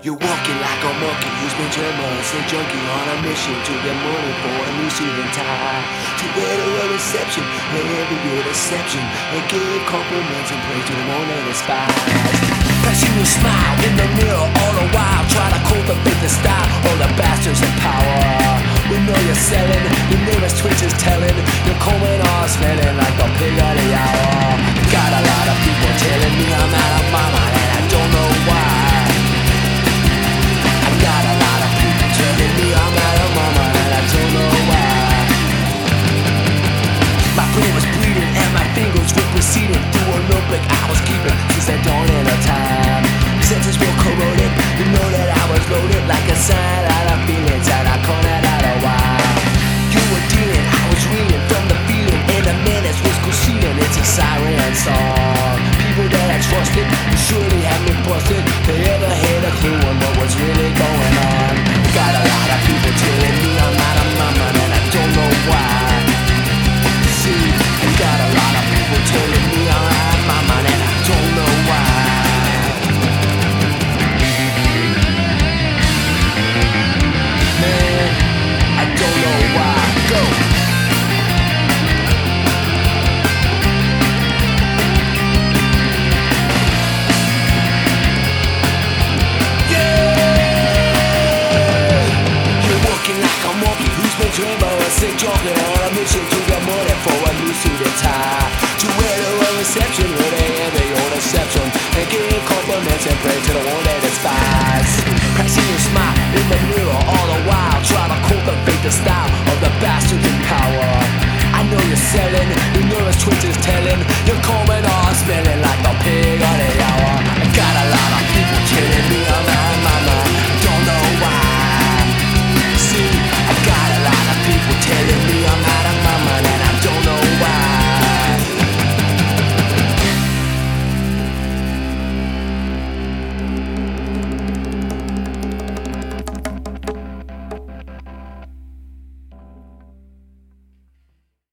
You're walking like a monkey who's been German's a junkie on a mission to get money for a new season tie. To better a reception, every good exception, and give compliments and praise to the morning that inspires. Cause you smile in the mirror all the while, try to cultivate the business style, all the bastards in power. We know you're selling, your nervous twitch is telling, you're calling off, smelling like a pig on outside suit and tie. To wear to a reception where they end their own reception. And give compliments and praise to the one they despise. I your smile in the mirror all the while Try to cultivate the style of the bastard in power. I know you're selling, your nervous it's Twitter's telling.